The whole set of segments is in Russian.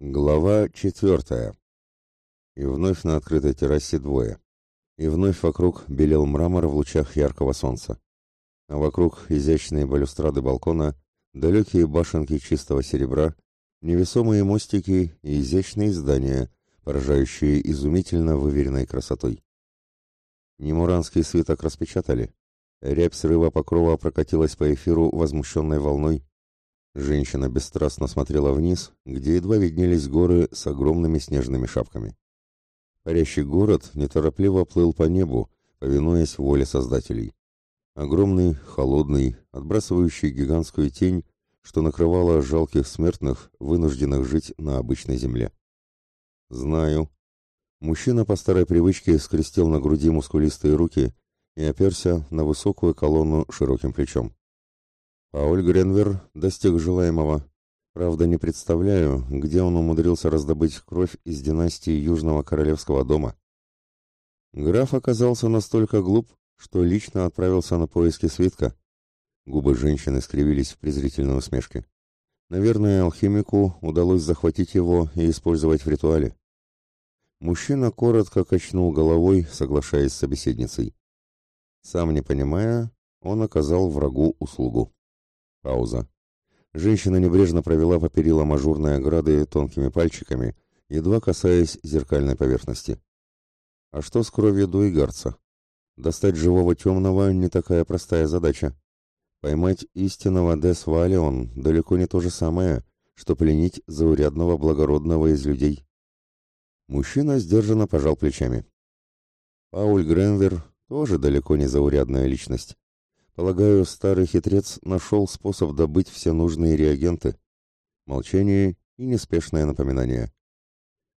Глава четвертая. И вновь на открытой террасе двое. И вновь вокруг белел мрамор в лучах яркого солнца. А вокруг изящные балюстрады балкона, далекие башенки чистого серебра, невесомые мостики и изящные здания, поражающие изумительно выверенной красотой. Немуранский свиток распечатали. Рябь срыва покрова прокатилась по эфиру возмущенной волной, Женщина бесстрастно смотрела вниз, где едва виднелись горы с огромными снежными шапками. Парящий город неторопливо плыл по небу, повинуясь воле создателей. Огромный, холодный, отбрасывающий гигантскую тень, что накрывало жалких смертных, вынужденных жить на обычной земле. «Знаю». Мужчина по старой привычке скрестил на груди мускулистые руки и оперся на высокую колонну широким плечом. Пауль Гренвер достиг желаемого. Правда, не представляю, где он умудрился раздобыть кровь из династии Южного Королевского дома. Граф оказался настолько глуп, что лично отправился на поиски свитка. Губы женщины скривились в презрительной усмешке. Наверное, алхимику удалось захватить его и использовать в ритуале. Мужчина коротко качнул головой, соглашаясь с собеседницей. Сам не понимая, он оказал врагу услугу. Пауза. Женщина небрежно провела по перилам ажурной ограды тонкими пальчиками, едва касаясь зеркальной поверхности. А что с кровью дуигарца? Достать живого темного не такая простая задача. Поймать истинного Дес Валион далеко не то же самое, что пленить заурядного благородного из людей. Мужчина сдержанно пожал плечами. Пауль Гренвер тоже далеко не заурядная личность. Полагаю, старый хитрец нашел способ добыть все нужные реагенты. Молчание и неспешное напоминание.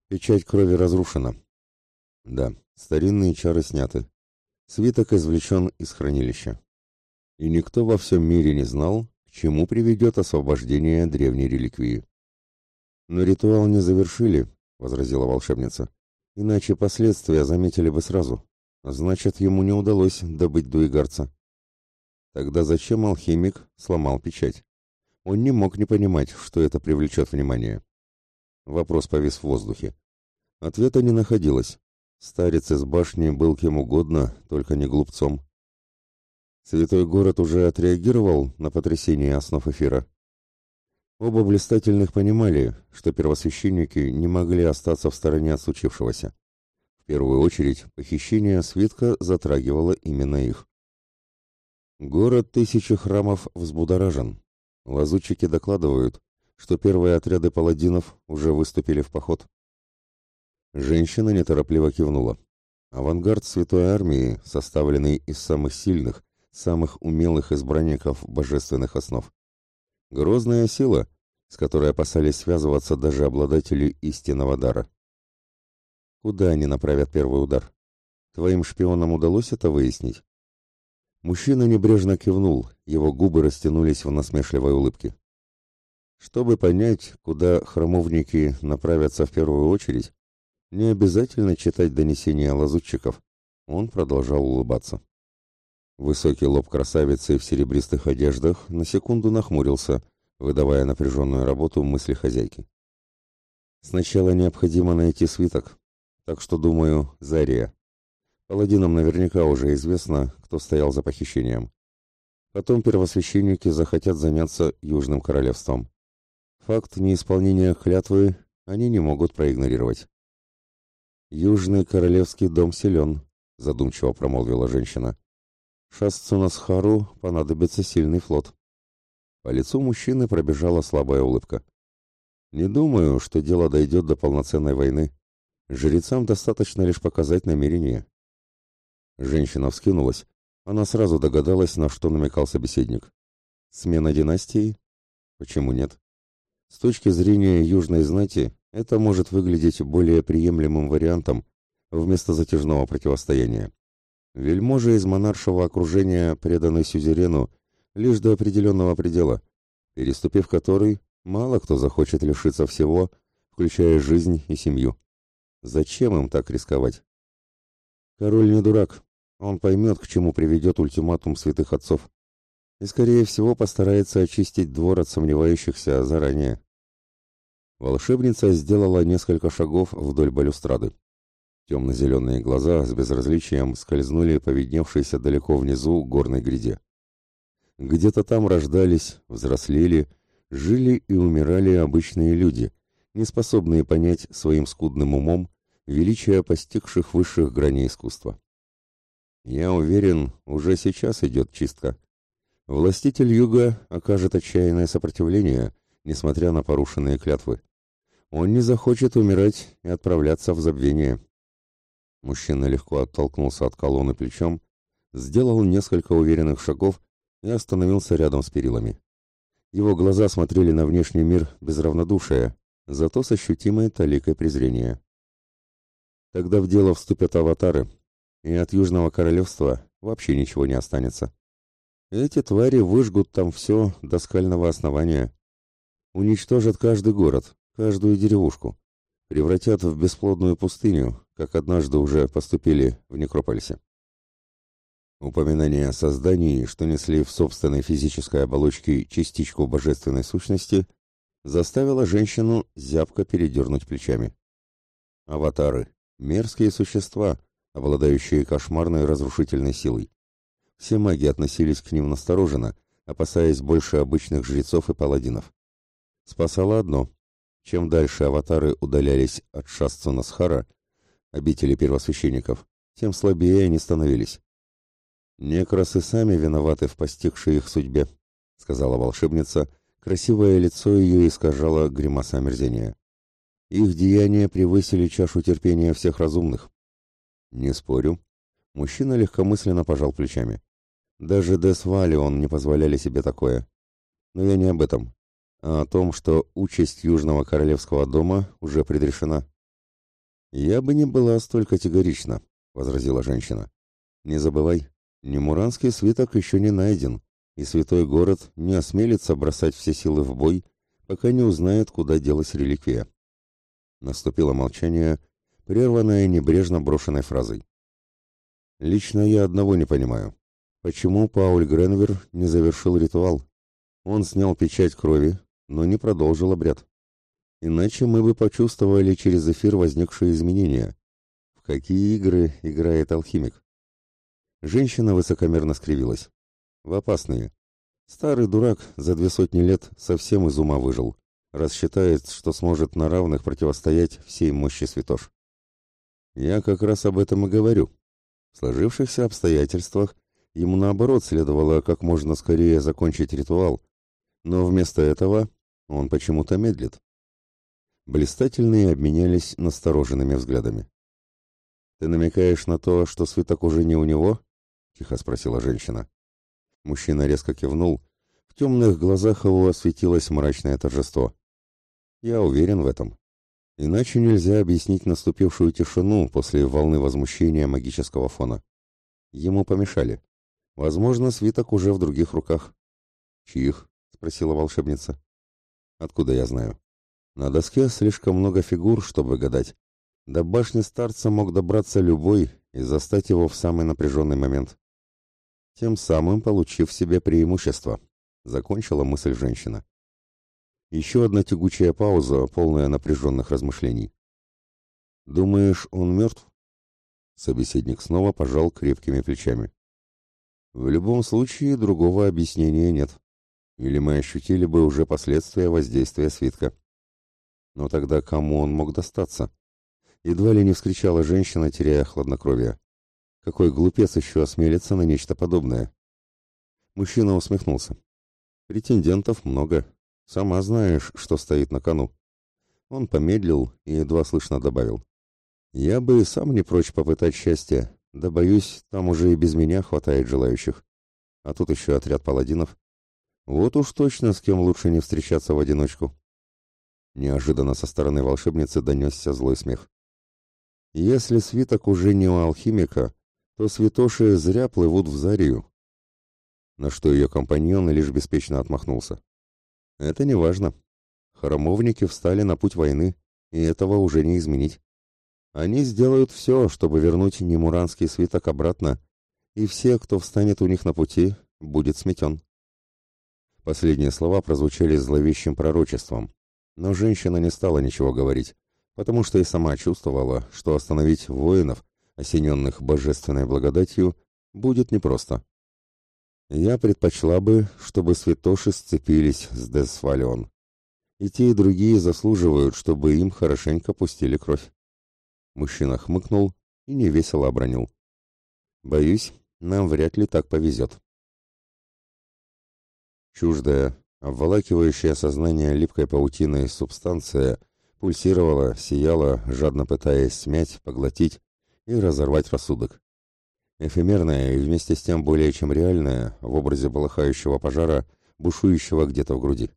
Печать крови разрушена. Да, старинные чары сняты. Свиток извлечен из хранилища. И никто во всем мире не знал, к чему приведет освобождение древней реликвии. «Но ритуал не завершили», — возразила волшебница. «Иначе последствия заметили бы сразу. Значит, ему не удалось добыть дуигарца». Тогда зачем алхимик сломал печать? Он не мог не понимать, что это привлечет внимание. Вопрос повис в воздухе. Ответа не находилось. Старец из башни был кем угодно, только не глупцом. Святой город уже отреагировал на потрясение основ эфира. Оба блистательных понимали, что первосвященники не могли остаться в стороне от случившегося. В первую очередь, похищение свитка затрагивало именно их. Город тысячи храмов взбудоражен. Лазутчики докладывают, что первые отряды паладинов уже выступили в поход. Женщина неторопливо кивнула. Авангард Святой Армии, составленный из самых сильных, самых умелых избранников божественных основ. Грозная сила, с которой опасались связываться даже обладатели истинного дара. Куда они направят первый удар? Твоим шпионам удалось это выяснить? Мужчина небрежно кивнул, его губы растянулись в насмешливой улыбке. Чтобы понять, куда храмовники направятся в первую очередь, не обязательно читать донесения лазутчиков. Он продолжал улыбаться. Высокий лоб красавицы в серебристых одеждах на секунду нахмурился, выдавая напряженную работу мысли хозяйки. Сначала необходимо найти свиток, так что, думаю, Зария. Паладинам наверняка уже известно, кто стоял за похищением. Потом первосвященники захотят заняться Южным Королевством. Факт неисполнения клятвы они не могут проигнорировать. «Южный Королевский дом силен», — задумчиво промолвила женщина. «Шасцунасхару понадобится сильный флот». По лицу мужчины пробежала слабая улыбка. «Не думаю, что дело дойдет до полноценной войны. Жрецам достаточно лишь показать намерение. Женщина вскинулась. Она сразу догадалась, на что намекал собеседник. Смена династии? Почему нет? С точки зрения южной знати, это может выглядеть более приемлемым вариантом вместо затяжного противостояния. Вельможи из монаршего окружения преданы сюзерену лишь до определенного предела, переступив который, мало кто захочет лишиться всего, включая жизнь и семью. Зачем им так рисковать? Король не дурак, он поймет, к чему приведет ультиматум святых отцов. И, скорее всего, постарается очистить двор от сомневающихся заранее. Волшебница сделала несколько шагов вдоль балюстрады. Темно-зеленые глаза с безразличием скользнули по видневшейся далеко внизу горной гряде. Где-то там рождались, взрослели, жили и умирали обычные люди, не способные понять своим скудным умом величие постигших высших граней искусства. Я уверен, уже сейчас идет чистка. Властитель юга окажет отчаянное сопротивление, несмотря на порушенные клятвы. Он не захочет умирать и отправляться в забвение. Мужчина легко оттолкнулся от колонны плечом, сделал несколько уверенных шагов и остановился рядом с перилами. Его глаза смотрели на внешний мир без равнодушия, зато с ощутимой таликой презрения. Тогда в дело вступят аватары, и от Южного Королевства вообще ничего не останется. Эти твари выжгут там все до скального основания. Уничтожат каждый город, каждую деревушку. Превратят в бесплодную пустыню, как однажды уже поступили в Некрополисе. Упоминание о создании, что несли в собственной физической оболочке частичку божественной сущности, заставило женщину зябко передернуть плечами. Аватары. Мерзкие существа, обладающие кошмарной разрушительной силой. Все маги относились к ним настороженно, опасаясь больше обычных жрецов и паладинов. Спасало одно. Чем дальше аватары удалялись от Шасцунасхара, обители первосвященников, тем слабее они становились. «Некрасы сами виноваты в постигшей их судьбе», — сказала волшебница. Красивое лицо ее искажало гримаса омерзения. «Их деяния превысили чашу терпения всех разумных». «Не спорю». Мужчина легкомысленно пожал плечами. Даже Десвали он не позволяли себе такое. Но я не об этом, а о том, что участь Южного Королевского дома уже предрешена. «Я бы не была столь категорична», — возразила женщина. «Не забывай, Немуранский свиток еще не найден, и святой город не осмелится бросать все силы в бой, пока не узнает, куда делась реликвия. Наступило молчание, прерванное небрежно брошенной фразой. «Лично я одного не понимаю. Почему Пауль Гренвер не завершил ритуал? Он снял печать крови, но не продолжил обряд. Иначе мы бы почувствовали через эфир возникшие изменения. В какие игры играет алхимик? Женщина высокомерно скривилась. В опасные. Старый дурак за две сотни лет совсем из ума выжил, раз считает, что сможет на равных противостоять всей мощи святош. Я как раз об этом и говорю. В сложившихся обстоятельствах ему наоборот следовало как можно скорее закончить ритуал, но вместо этого он почему-то медлит. Блистательные обменялись настороженными взглядами. «Ты намекаешь на то, что свиток уже не у него?» тихо спросила женщина. Мужчина резко кивнул. В темных глазах его осветилось мрачное торжество. Я уверен в этом. Иначе нельзя объяснить наступившую тишину после волны возмущения магического фона. Ему помешали. Возможно, свиток уже в других руках. «Чьих?» — спросила волшебница. «Откуда я знаю?» «На доске слишком много фигур, чтобы гадать. До башни старца мог добраться любой и застать его в самый напряженный момент тем самым получив себе преимущество, закончила мысль женщина. Еще одна тягучая пауза, полная напряженных размышлений. «Думаешь, он мертв?» Собеседник снова пожал крепкими плечами. «В любом случае, другого объяснения нет. Или мы ощутили бы уже последствия воздействия свитка. Но тогда кому он мог достаться?» Едва ли не вскричала женщина, теряя хладнокровие. Какой глупец еще осмелится на нечто подобное? Мужчина усмехнулся. Претендентов много. Сама знаешь, что стоит на кону. Он помедлил и едва слышно добавил. Я бы и сам не прочь попытать счастье, да боюсь, там уже и без меня хватает желающих. А тут еще отряд паладинов. Вот уж точно с кем лучше не встречаться в одиночку. Неожиданно со стороны волшебницы донесся злой смех. Если свиток уже не у алхимика, то святоши зря плывут в Зарию. На что ее компаньон лишь беспечно отмахнулся. Это не важно. Храмовники встали на путь войны, и этого уже не изменить. Они сделают все, чтобы вернуть Немуранский свиток обратно, и все, кто встанет у них на пути, будет сметен. Последние слова прозвучали зловещим пророчеством, но женщина не стала ничего говорить, потому что и сама чувствовала, что остановить воинов, осененных божественной благодатью, будет непросто. Я предпочла бы, чтобы святоши сцепились с Десвалион. И те, и другие заслуживают, чтобы им хорошенько пустили кровь. Мужчина хмыкнул и невесело обронил. Боюсь, нам вряд ли так повезет. Чуждая, обволакивающая сознание липкой паутиной субстанция пульсировала, сияла, жадно пытаясь смять, поглотить и разорвать рассудок. Эфемерная и вместе с тем более чем реальная в образе полыхающего пожара, бушующего где-то в груди.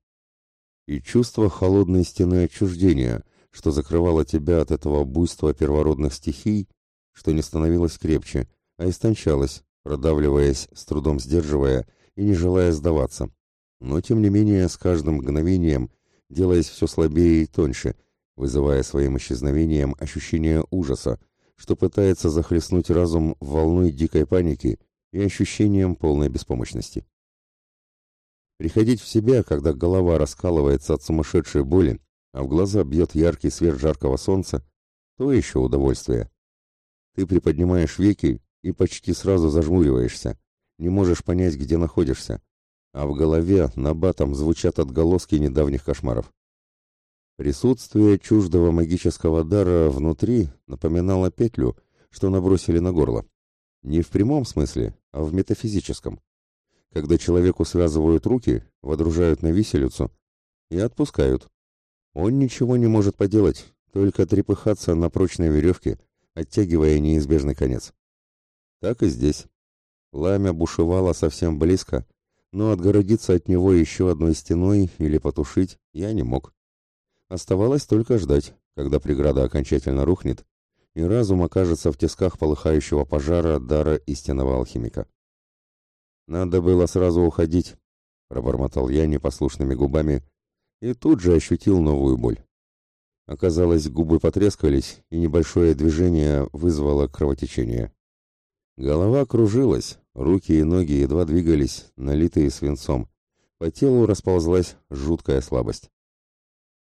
И чувство холодной стены отчуждения, что закрывало тебя от этого буйства первородных стихий, что не становилось крепче, а истончалось, продавливаясь, с трудом сдерживая и не желая сдаваться, но тем не менее с каждым мгновением делаясь все слабее и тоньше, вызывая своим исчезновением ощущение ужаса, что пытается захлестнуть разум волной дикой паники и ощущением полной беспомощности. Приходить в себя, когда голова раскалывается от сумасшедшей боли, а в глаза бьет яркий свет жаркого солнца, то еще удовольствие. Ты приподнимаешь веки и почти сразу зажмуриваешься, не можешь понять, где находишься, а в голове набатом звучат отголоски недавних кошмаров. Присутствие чуждого магического дара внутри напоминало петлю, что набросили на горло. Не в прямом смысле, а в метафизическом. Когда человеку связывают руки, водружают на виселицу и отпускают. Он ничего не может поделать, только трепыхаться на прочной веревке, оттягивая неизбежный конец. Так и здесь. Пламя бушевало совсем близко, но отгородиться от него еще одной стеной или потушить я не мог. Оставалось только ждать, когда преграда окончательно рухнет, и разум окажется в тисках полыхающего пожара дара истинного алхимика. «Надо было сразу уходить», — пробормотал я непослушными губами, и тут же ощутил новую боль. Оказалось, губы потрескались, и небольшое движение вызвало кровотечение. Голова кружилась, руки и ноги едва двигались, налитые свинцом. По телу расползлась жуткая слабость.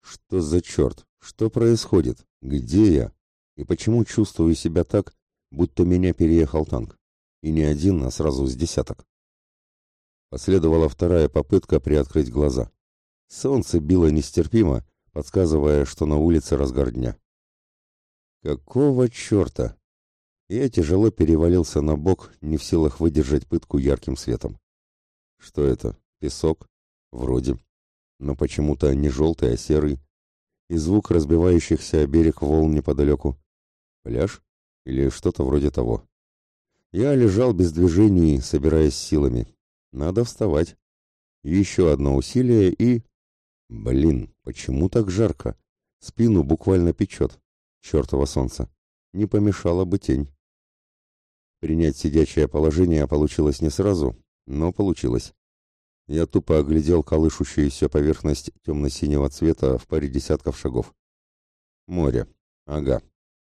Что за черт? Что происходит? Где я? И почему чувствую себя так, будто меня переехал танк? И не один, а сразу с десяток. Последовала вторая попытка приоткрыть глаза. Солнце било нестерпимо, подсказывая, что на улице разгар дня. Какого черта? Я тяжело перевалился на бок, не в силах выдержать пытку ярким светом. Что это? Песок? Вроде. Но почему-то не желтый, а серый. И звук разбивающихся о берег волн неподалеку. Пляж? Или что-то вроде того. Я лежал без движений, собираясь силами. Надо вставать. Еще одно усилие и... Блин, почему так жарко? Спину буквально печет. Чертово солнце. Не помешала бы тень. Принять сидячее положение получилось не сразу, но получилось. Я тупо оглядел колышущуюся поверхность темно-синего цвета в паре десятков шагов. Море. Ага.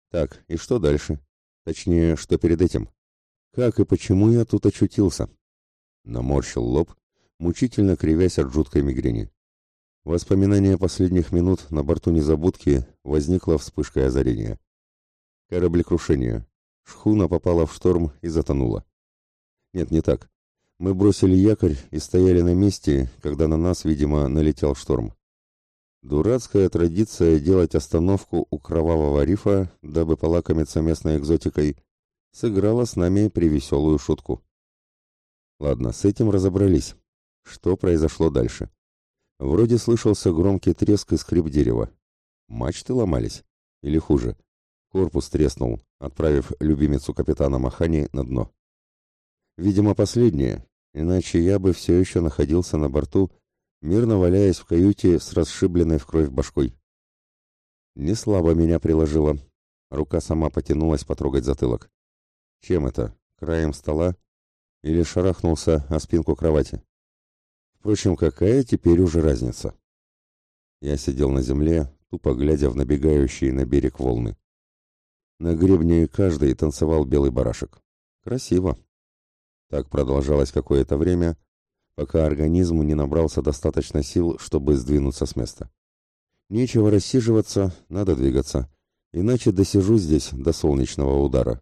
Так, и что дальше? Точнее, что перед этим? Как и почему я тут очутился? Наморщил лоб, мучительно кривясь от жуткой мигрени. Воспоминание последних минут на борту незабудки возникло вспышкой озарения. Кораблекрушение. Шхуна попала в шторм и затонула. Нет, не так. Мы бросили якорь и стояли на месте, когда на нас, видимо, налетел шторм. Дурацкая традиция делать остановку у кровавого рифа, дабы полакомиться местной экзотикой, сыграла с нами привеселую шутку. Ладно, с этим разобрались. Что произошло дальше? Вроде слышался громкий треск и скрип дерева. Мачты ломались? Или хуже? Корпус треснул, отправив любимицу капитана Махани на дно. Видимо, последнее, иначе я бы все еще находился на борту, мирно валяясь в каюте с расшибленной в кровь башкой. Не слабо меня приложило. Рука сама потянулась потрогать затылок. Чем это? Краем стола? Или шарахнулся о спинку кровати? Впрочем, какая теперь уже разница? Я сидел на земле, тупо глядя в набегающие на берег волны. На гребне каждый танцевал белый барашек. Красиво. Так продолжалось какое-то время, пока организм не набрался достаточно сил, чтобы сдвинуться с места. Нечего рассиживаться, надо двигаться. Иначе досижу здесь до солнечного удара.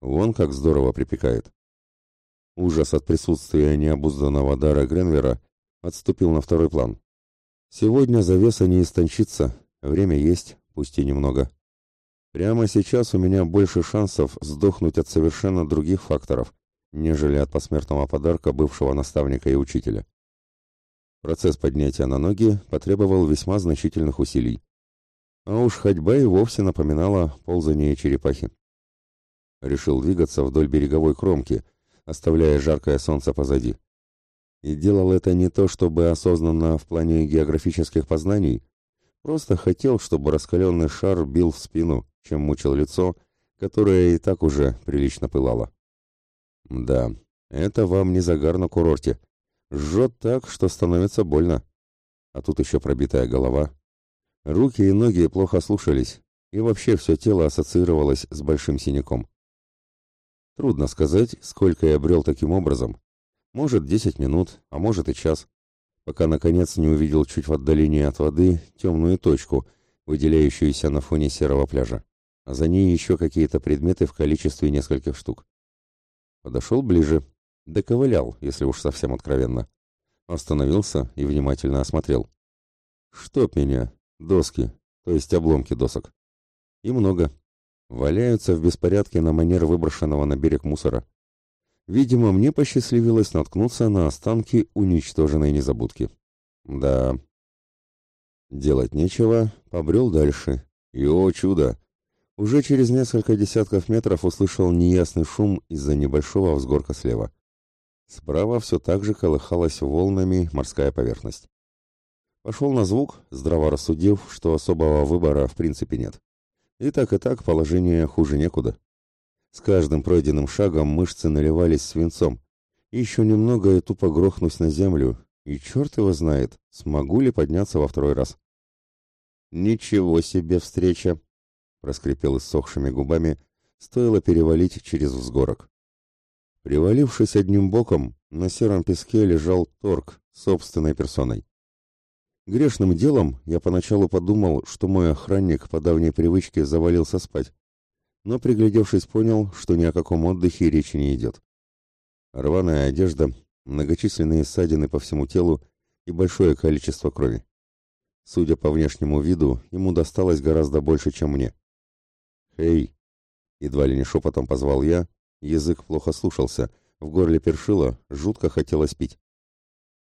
Вон как здорово припекает. Ужас от присутствия необузданного дара Гренвера отступил на второй план. Сегодня завеса не истончится, время есть, пусть и немного. Прямо сейчас у меня больше шансов сдохнуть от совершенно других факторов, нежели от посмертного подарка бывшего наставника и учителя. Процесс поднятия на ноги потребовал весьма значительных усилий. А уж ходьба и вовсе напоминала ползание черепахи. Решил двигаться вдоль береговой кромки, оставляя жаркое солнце позади. И делал это не то, чтобы осознанно в плане географических познаний, просто хотел, чтобы раскаленный шар бил в спину, чем мучил лицо, которое и так уже прилично пылало. Да, это вам не загар на курорте. Жжет так, что становится больно. А тут еще пробитая голова. Руки и ноги плохо слушались, и вообще все тело ассоциировалось с большим синяком. Трудно сказать, сколько я брел таким образом. Может, десять минут, а может и час, пока, наконец, не увидел чуть в отдалении от воды темную точку, выделяющуюся на фоне серого пляжа, а за ней еще какие-то предметы в количестве нескольких штук. Подошел ближе, доковылял, если уж совсем откровенно. Остановился и внимательно осмотрел. Чтоб меня, доски, то есть обломки досок. И много валяются в беспорядке на манер выброшенного на берег мусора. Видимо, мне посчастливилось наткнуться на останки уничтоженной незабудки. Да, делать нечего, побрел дальше. И, о чудо! Уже через несколько десятков метров услышал неясный шум из-за небольшого взгорка слева. Справа все так же колыхалась волнами морская поверхность. Пошел на звук, здраво рассудив, что особого выбора в принципе нет. И так и так положение хуже некуда. С каждым пройденным шагом мышцы наливались свинцом. Еще немного и тупо грохнусь на землю, и черт его знает, смогу ли подняться во второй раз. «Ничего себе встреча!» — проскрипел иссохшими губами, стоило перевалить через взгорок. Привалившись одним боком, на сером песке лежал торг собственной персоной. Грешным делом я поначалу подумал, что мой охранник по давней привычке завалился спать, но, приглядевшись, понял, что ни о каком отдыхе речи не идет. Рваная одежда, многочисленные ссадины по всему телу и большое количество крови. Судя по внешнему виду, ему досталось гораздо больше, чем мне. «Эй!» — едва ли не шепотом позвал я, язык плохо слушался, в горле першило, жутко хотелось пить.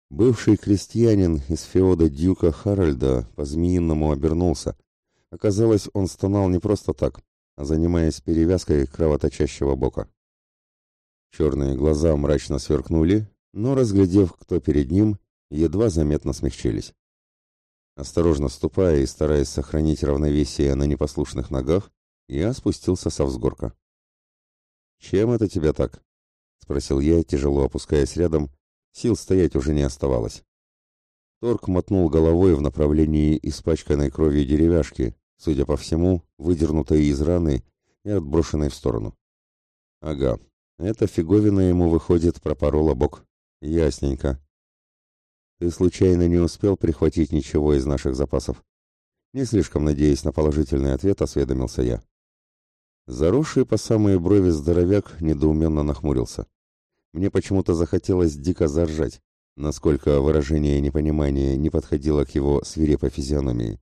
Бывший крестьянин из феода дюка Харальда по-змеиному обернулся. Оказалось, он стонал не просто так, а занимаясь перевязкой кровоточащего бока. Черные глаза мрачно сверкнули, но, разглядев, кто перед ним, едва заметно смягчились. Осторожно ступая и стараясь сохранить равновесие на непослушных ногах, я спустился со взгорка. «Чем это тебя так?» — спросил я, тяжело опускаясь рядом Сил стоять уже не оставалось. Торг мотнул головой в направлении испачканной кровью деревяшки, судя по всему, выдернутой из раны и отброшенной в сторону. Ага, эта фиговина ему, выходит, пропорола бок. Ясненько. Ты случайно не успел прихватить ничего из наших запасов? Не слишком надеясь на положительный ответ, осведомился я. Заросший по самые брови здоровяк недоуменно нахмурился. Мне почему-то захотелось дико заржать, насколько выражение непонимания не подходило к его свирепой физиономии.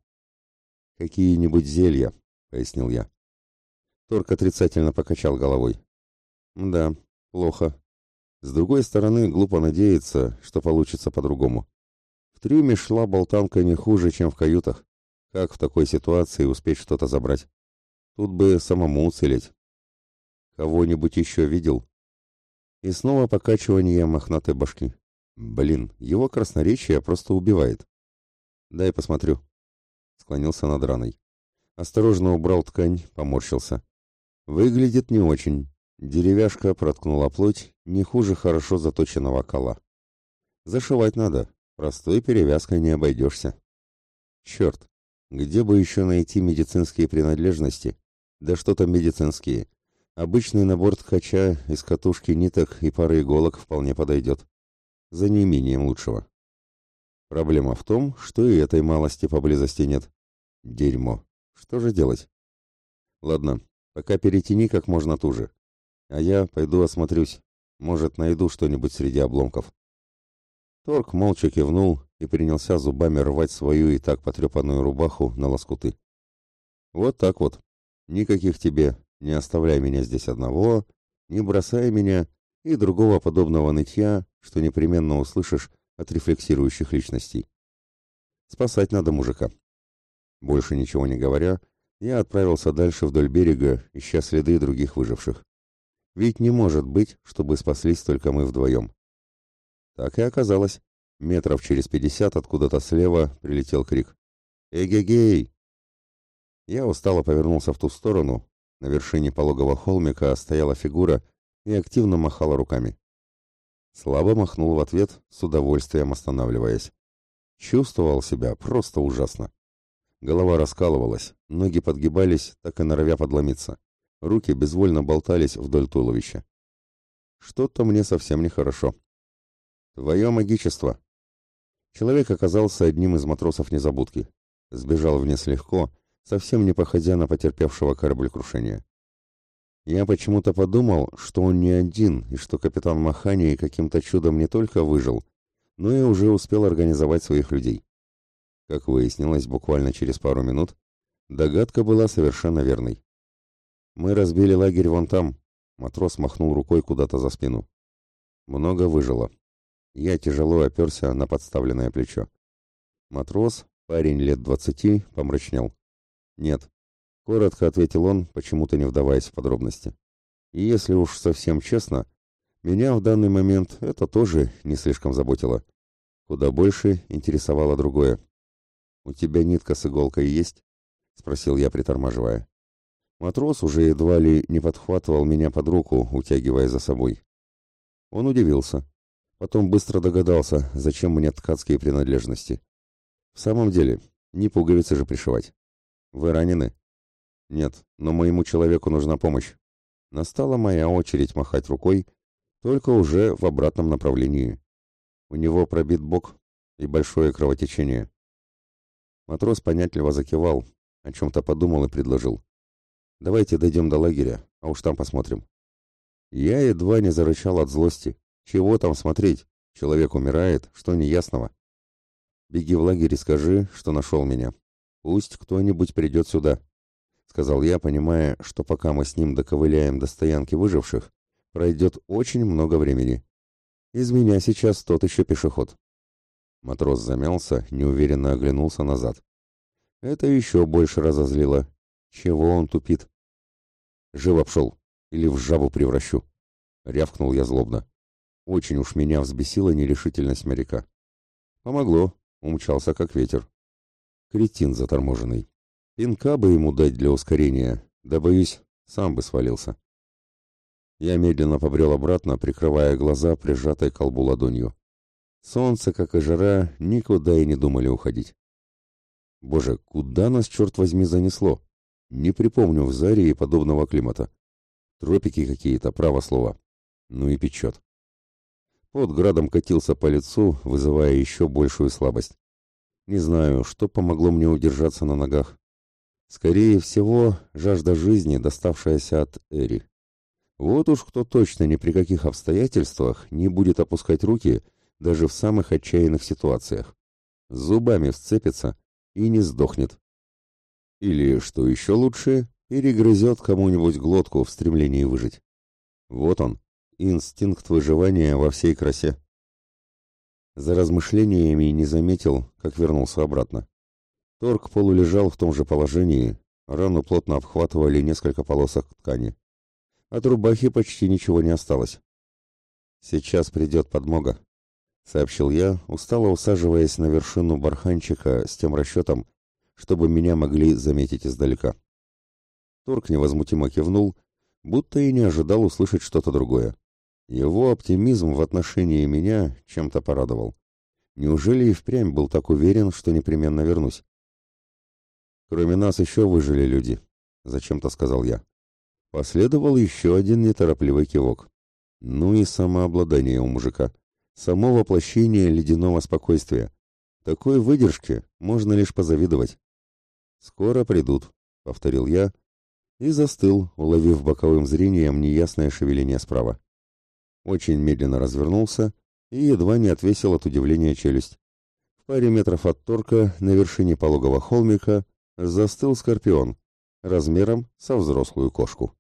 «Какие-нибудь зелья», — пояснил я. Торг отрицательно покачал головой. «Да, плохо. С другой стороны, глупо надеяться, что получится по-другому. В трюме шла болтанка не хуже, чем в каютах. Как в такой ситуации успеть что-то забрать? Тут бы самому уцелеть. Кого-нибудь еще видел?» И снова покачивание мохнатой башки. Блин, его красноречие просто убивает. Дай посмотрю. Склонился над раной. Осторожно убрал ткань, поморщился. Выглядит не очень. Деревяшка проткнула плоть не хуже хорошо заточенного кола. Зашивать надо. Простой перевязкой не обойдешься. Черт, где бы еще найти медицинские принадлежности? Да что там медицинские? Обычный набор ткача из катушки ниток и пары иголок вполне подойдет. За неимением лучшего. Проблема в том, что и этой малости поблизости нет. Дерьмо. Что же делать? Ладно, пока перетяни как можно туже. А я пойду осмотрюсь. Может, найду что-нибудь среди обломков. Торг молча кивнул и принялся зубами рвать свою и так потрепанную рубаху на лоскуты. Вот так вот. Никаких тебе «не оставляй меня здесь одного», «не бросай меня» и другого подобного нытья, что непременно услышишь от рефлексирующих личностей. Спасать надо мужика. Больше ничего не говоря, я отправился дальше вдоль берега, ища следы других выживших. Ведь не может быть, чтобы спаслись только мы вдвоем. Так и оказалось. Метров через пятьдесят откуда-то слева прилетел крик. «Эгегей!» Я устало повернулся в ту сторону. На вершине пологого холмика стояла фигура и активно махала руками. Слабо махнул в ответ, с удовольствием останавливаясь. Чувствовал себя просто ужасно. Голова раскалывалась, ноги подгибались, так и норовя подломиться. Руки безвольно болтались вдоль туловища. Что-то мне совсем нехорошо. Твое магичество. Человек оказался одним из матросов незабудки. Сбежал вниз легко, совсем не походя на потерпевшего кораблекрушение. Я почему-то подумал, что он не один, и что капитан Махани каким-то чудом не только выжил, но и уже успел организовать своих людей. Как выяснилось буквально через пару минут, догадка была совершенно верной. «Мы разбили лагерь вон там», — матрос махнул рукой куда-то за спину. «Много выжило. Я тяжело оперся на подставленное плечо. Матрос, парень лет двадцати, помрачнел. «Нет», — коротко ответил он, почему-то не вдаваясь в подробности. «И если уж совсем честно, меня в данный момент это тоже не слишком заботило. Куда больше интересовало другое. «У тебя нитка с иголкой есть?» — спросил я, притормаживая. Матрос уже едва ли не подхватывал меня под руку, утягивая за собой. Он удивился. Потом быстро догадался, зачем мне ткацкие принадлежности. В самом деле, не пуговицы же пришивать. Вы ранены? Нет, но моему человеку нужна помощь. Настала моя очередь махать рукой, только уже в обратном направлении. У него пробит бок и большое кровотечение. Матрос понятливо закивал, о чем-то подумал и предложил. «Давайте дойдем до лагеря, а уж там посмотрим». Я едва не зарычал от злости. Чего там смотреть? Человек умирает, что неясного? Беги в лагерь и скажи, что нашел меня. Пусть кто-нибудь придет сюда, — сказал я, понимая, что пока мы с ним доковыляем до стоянки выживших, пройдет очень много времени. Из меня сейчас тот еще пешеход. Матрос замялся, неуверенно оглянулся назад. Это еще больше разозлило. Чего он тупит? Живо пшел, или в жабу превращу. Рявкнул я злобно. Очень уж меня взбесила нерешительность моряка. Помогло, умчался как ветер. Кретин заторможенный. Пинка бы ему дать для ускорения, да, боюсь, сам бы свалился. Я медленно побрел обратно, прикрывая глаза прижатой к колбу ладонью. Солнце, как и жара, никуда и не думали уходить. Боже, куда нас, черт возьми, занесло? Не припомню в Зарии подобного климата. Тропики какие-то, право слово. Ну и печет. Под градом катился по лицу, вызывая еще большую слабость. Не знаю, что помогло мне удержаться на ногах. Скорее всего, жажда жизни, доставшаяся от Эри. Вот уж кто точно ни при каких обстоятельствах не будет опускать руки даже в самых отчаянных ситуациях. Зубами вцепится и не сдохнет. Или, что еще лучше, перегрызет кому-нибудь глотку в стремлении выжить. Вот он, Инстинкт выживания во всей красе. За размышлениями не заметил, как вернулся обратно. Торг полулежал в том же положении, рану плотно обхватывали несколько полосок ткани. От рубахи почти ничего не осталось. «Сейчас придет подмога», — сообщил я, устало усаживаясь на вершину барханчика с тем расчетом, чтобы меня могли заметить издалека. Торг невозмутимо кивнул, будто и не ожидал услышать что-то другое. Его оптимизм в отношении меня чем-то порадовал. Неужели и впрямь был так уверен, что непременно вернусь? Кроме нас еще выжили люди, зачем-то сказал я. Последовал еще один неторопливый кивок. Ну и самообладание у мужика. Само воплощение ледяного спокойствия. Такой выдержке можно лишь позавидовать. «Скоро придут», — повторил я, и застыл, уловив боковым зрением неясное шевеление справа. Очень медленно развернулся и едва не отвесил от удивления челюсть. В паре метров от торка на вершине пологого холмика застыл скорпион размером со взрослую кошку.